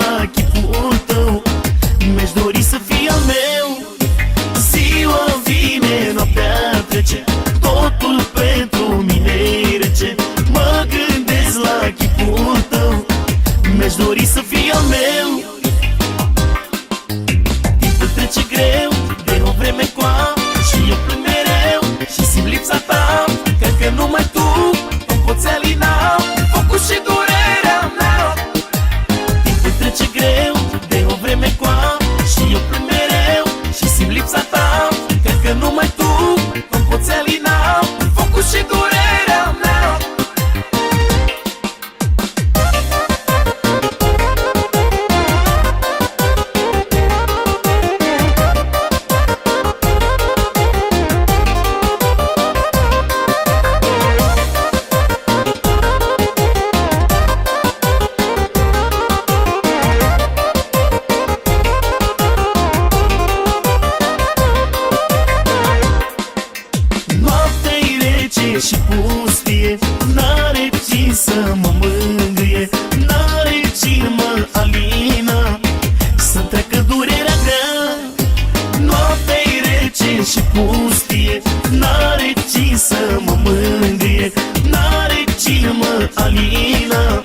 la chipul tău. Mi-aș dori să fii al meu. Ziua vine, noaptea trece Totul pentru mine e rece. Mă gândesc la chipul tău. Mi-aș dori să fii al meu. Timpul trece greu. mângâie N-are cine să mă mângâie N-are cine mă alina Să treacă durerea grea Noaptea-i rece și pustie. N-are cine să mă mângâie N-are cine mă alina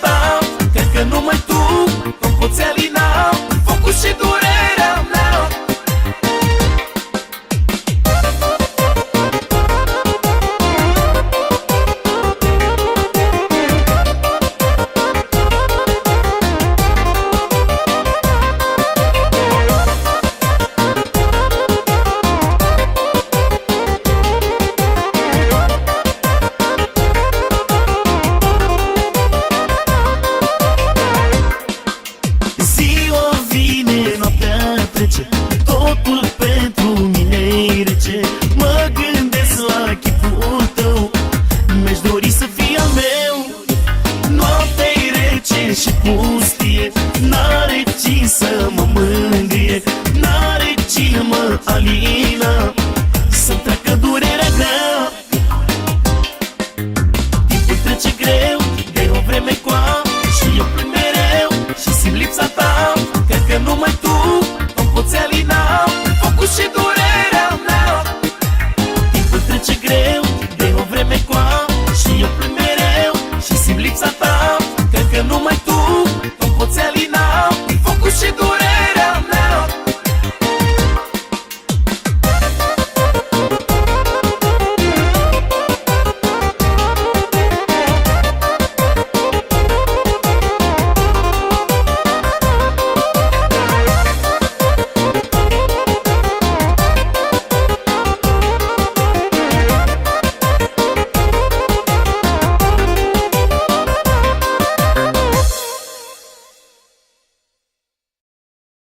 ta. Cred că numai tu îmi poți alina. Focus și dorința pustie. N-are cine să mă mângâie N-are cine mă alinge. bastidores.